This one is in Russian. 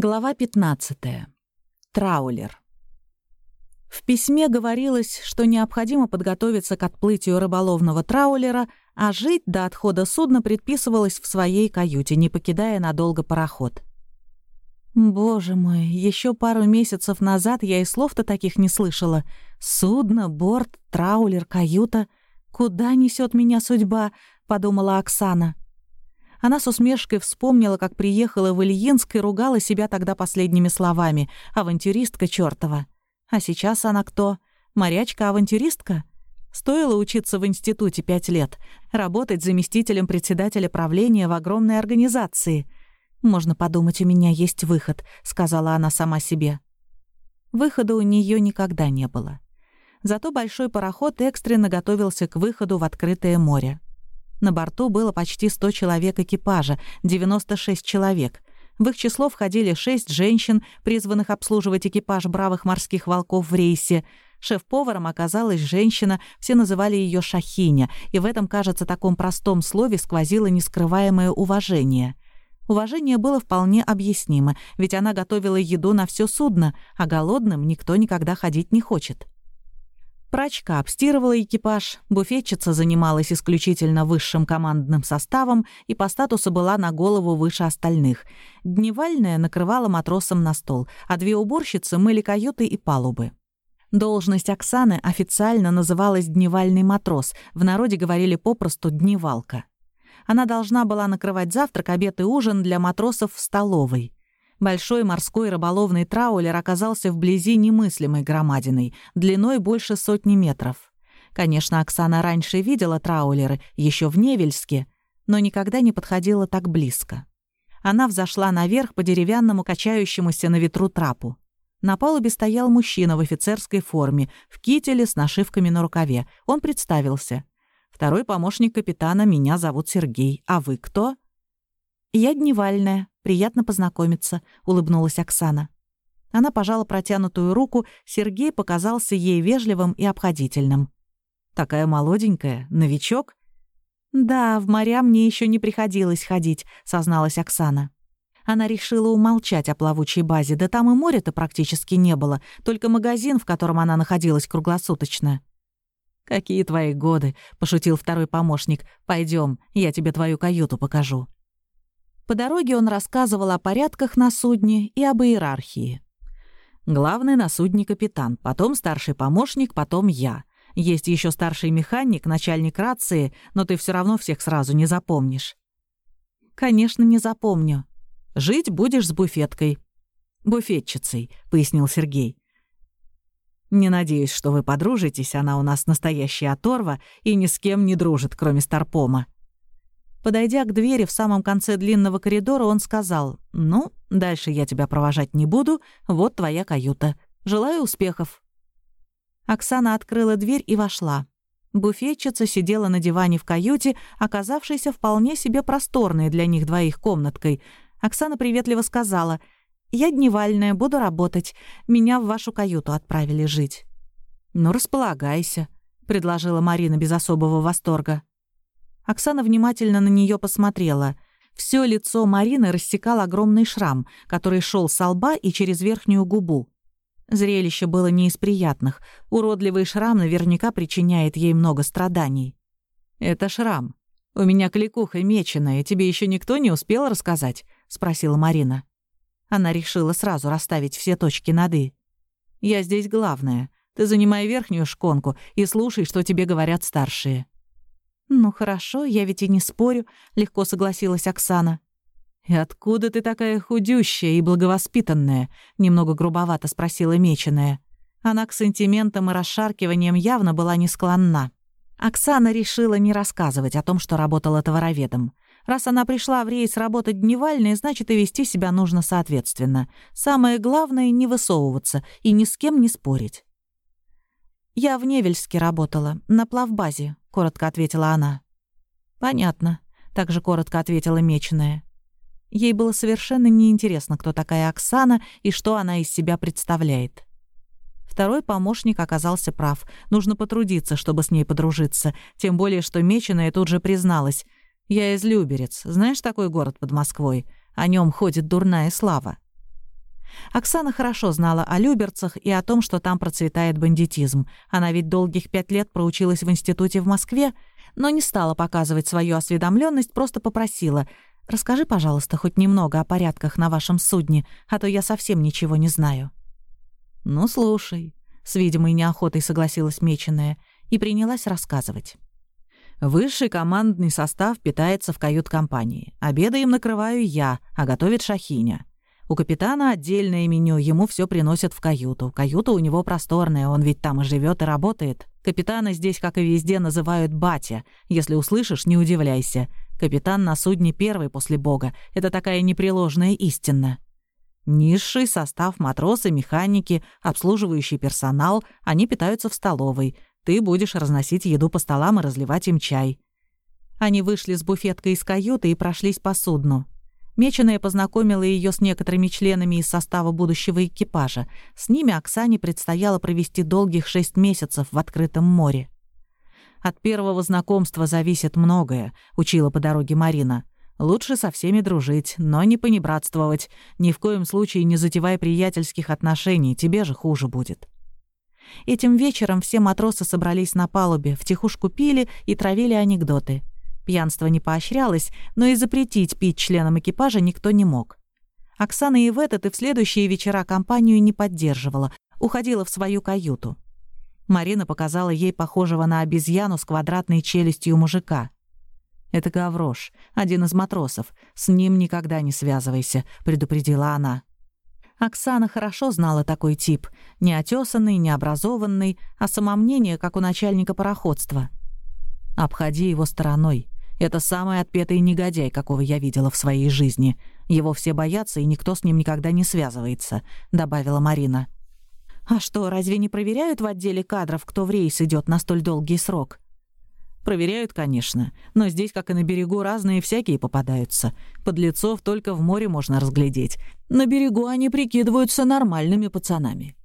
Глава 15. Траулер. В письме говорилось, что необходимо подготовиться к отплытию рыболовного траулера, а жить до отхода судна предписывалось в своей каюте, не покидая надолго пароход. Боже мой, еще пару месяцев назад я и слов-то таких не слышала. Судно, борт, траулер, каюта. Куда несет меня судьба? подумала Оксана. Она с усмешкой вспомнила, как приехала в Ильинск и ругала себя тогда последними словами. «Авантюристка чёртова». А сейчас она кто? Морячка-авантюристка? Стоило учиться в институте пять лет, работать заместителем председателя правления в огромной организации. «Можно подумать, у меня есть выход», — сказала она сама себе. Выхода у нее никогда не было. Зато большой пароход экстренно готовился к выходу в открытое море. На борту было почти 100 человек экипажа, 96 человек. В их число входили 6 женщин, призванных обслуживать экипаж бравых морских волков в рейсе. Шеф-поваром оказалась женщина, все называли ее Шахиня, и в этом, кажется, таком простом слове сквозило нескрываемое уважение. Уважение было вполне объяснимо, ведь она готовила еду на все судно, а голодным никто никогда ходить не хочет. Прачка обстирывала экипаж, буфетчица занималась исключительно высшим командным составом и по статусу была на голову выше остальных. Дневальная накрывала матросам на стол, а две уборщицы мыли каюты и палубы. Должность Оксаны официально называлась «дневальный матрос», в народе говорили попросту «дневалка». Она должна была накрывать завтрак, обед и ужин для матросов в столовой. Большой морской рыболовный траулер оказался вблизи немыслимой громадиной, длиной больше сотни метров. Конечно, Оксана раньше видела траулеры, еще в Невельске, но никогда не подходила так близко. Она взошла наверх по деревянному качающемуся на ветру трапу. На палубе стоял мужчина в офицерской форме, в кителе с нашивками на рукаве. Он представился. «Второй помощник капитана, меня зовут Сергей. А вы кто?» «Я дневальная», Приятно познакомиться», — улыбнулась Оксана. Она пожала протянутую руку, Сергей показался ей вежливым и обходительным. «Такая молоденькая, новичок?» «Да, в моря мне еще не приходилось ходить», — созналась Оксана. Она решила умолчать о плавучей базе, да там и моря-то практически не было, только магазин, в котором она находилась круглосуточно. «Какие твои годы?» — пошутил второй помощник. Пойдем, я тебе твою каюту покажу». По дороге он рассказывал о порядках на судне и об иерархии. Главный на судне капитан, потом старший помощник, потом я. Есть еще старший механик, начальник рации, но ты все равно всех сразу не запомнишь. Конечно, не запомню. Жить будешь с буфеткой. Буфетчицей, пояснил Сергей. Не надеюсь, что вы подружитесь, она у нас настоящая оторва и ни с кем не дружит, кроме Старпома. Подойдя к двери в самом конце длинного коридора, он сказал, «Ну, дальше я тебя провожать не буду, вот твоя каюта. Желаю успехов». Оксана открыла дверь и вошла. Буфетчица сидела на диване в каюте, оказавшейся вполне себе просторной для них двоих комнаткой. Оксана приветливо сказала, «Я дневальная, буду работать. Меня в вашу каюту отправили жить». «Ну, располагайся», — предложила Марина без особого восторга. Оксана внимательно на нее посмотрела. Все лицо Марины рассекал огромный шрам, который шел со лба и через верхнюю губу. Зрелище было не из приятных. Уродливый шрам наверняка причиняет ей много страданий. «Это шрам. У меня кликуха меченая, тебе еще никто не успел рассказать?» — спросила Марина. Она решила сразу расставить все точки над «и». «Я здесь главная. Ты занимай верхнюю шконку и слушай, что тебе говорят старшие». «Ну хорошо, я ведь и не спорю», — легко согласилась Оксана. «И откуда ты такая худющая и благовоспитанная?» — немного грубовато спросила Меченая. Она к сантиментам и расшаркиваниям явно была не склонна. Оксана решила не рассказывать о том, что работала товароведом. Раз она пришла в рейс работать дневальной, значит, и вести себя нужно соответственно. Самое главное — не высовываться и ни с кем не спорить. «Я в Невельске работала, на плавбазе», — коротко ответила она. «Понятно», — также коротко ответила Меченая. Ей было совершенно неинтересно, кто такая Оксана и что она из себя представляет. Второй помощник оказался прав. Нужно потрудиться, чтобы с ней подружиться. Тем более, что Меченая тут же призналась. «Я из Люберец. Знаешь такой город под Москвой? О нем ходит дурная слава». Оксана хорошо знала о Люберцах и о том, что там процветает бандитизм. Она ведь долгих пять лет проучилась в институте в Москве, но не стала показывать свою осведомленность, просто попросила «Расскажи, пожалуйста, хоть немного о порядках на вашем судне, а то я совсем ничего не знаю». «Ну, слушай», — с видимой неохотой согласилась Меченая и принялась рассказывать. Высший командный состав питается в кают-компании. Обеды им накрываю я, а готовит Шахиня. У капитана отдельное меню, ему все приносят в каюту. Каюта у него просторная, он ведь там и живет и работает. Капитана здесь, как и везде, называют батя. Если услышишь, не удивляйся. Капитан на судне первый после бога. Это такая непреложная истина. Низший состав матросы, механики, обслуживающий персонал, они питаются в столовой. Ты будешь разносить еду по столам и разливать им чай». Они вышли с буфеткой из каюты и прошлись по судну. Меченая познакомила ее с некоторыми членами из состава будущего экипажа. С ними Оксане предстояло провести долгих шесть месяцев в открытом море. «От первого знакомства зависит многое», — учила по дороге Марина. «Лучше со всеми дружить, но не понебратствовать. Ни в коем случае не затевай приятельских отношений, тебе же хуже будет». Этим вечером все матросы собрались на палубе, втихушку пили и травили анекдоты. Пьянство не поощрялось, но и запретить пить членам экипажа никто не мог. Оксана и в этот, и в следующие вечера компанию не поддерживала, уходила в свою каюту. Марина показала ей похожего на обезьяну с квадратной челюстью мужика. «Это Гаврош, один из матросов. С ним никогда не связывайся», — предупредила она. Оксана хорошо знала такой тип. Неотесанный, необразованный, а самомнение, как у начальника пароходства. «Обходи его стороной. Это самый отпетый негодяй, какого я видела в своей жизни. Его все боятся, и никто с ним никогда не связывается», — добавила Марина. «А что, разве не проверяют в отделе кадров, кто в рейс идет на столь долгий срок?» Проверяют, конечно, но здесь, как и на берегу, разные всякие попадаются. Подлецов только в море можно разглядеть. На берегу они прикидываются нормальными пацанами.